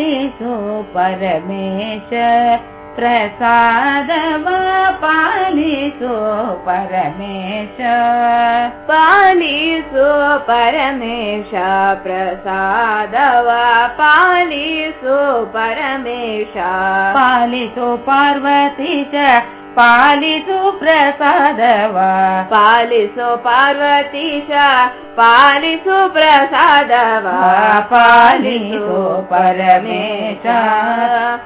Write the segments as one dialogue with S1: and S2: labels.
S1: पालिसु परमेश प्रसादव पालिसु परमेश।
S2: पालिसु परमेश प्रसादव पालिसु परमेश।
S1: पालिसु पार्वती च पालिसु प्रसादव।
S2: पालिसु पार्वतीश पालिसु प्रसादव।
S1: पालिसु परमेश।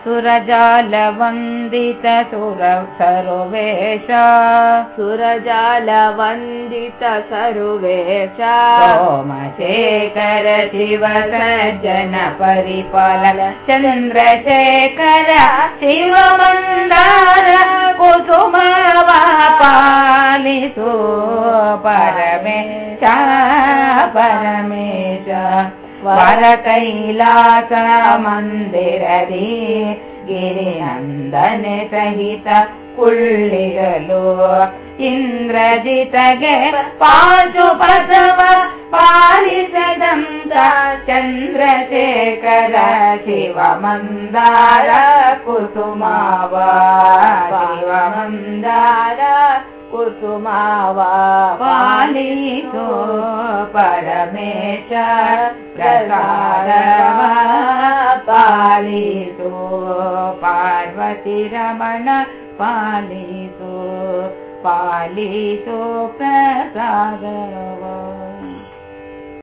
S1: सुरजालवन्दित सुर सर्वेश।
S2: सुरजालवन्दित सर्वेश।
S1: सोमशेखर शिव सज्जन परिपाल चन्द्रशेखर शिवमन्दार ೋ ಪರಮೇಶ ಪರಮೇಶ ವರ ಕೈಲಾಸ ಮಂದಿರದಿ, ಗಿರಿನಂದನೆ ಸಹಿತ ಕುಳ್ಳಿರಲು ಇಂದ್ರಜಿತಗೆ ಪಾಚು ಪದವ ಪಾಲಿಸದಂತ ಚಂದ್ರಶೇಖರ ಶಿವ ಮಂದಾರ ಕುಸುಮಾವ. ಶಿವ ಮಂದಾರ
S2: कुसुमावा
S1: पालिसो परमेश प्रसाद पालिसो पार्वती पालिसो पालिसो प्रसाद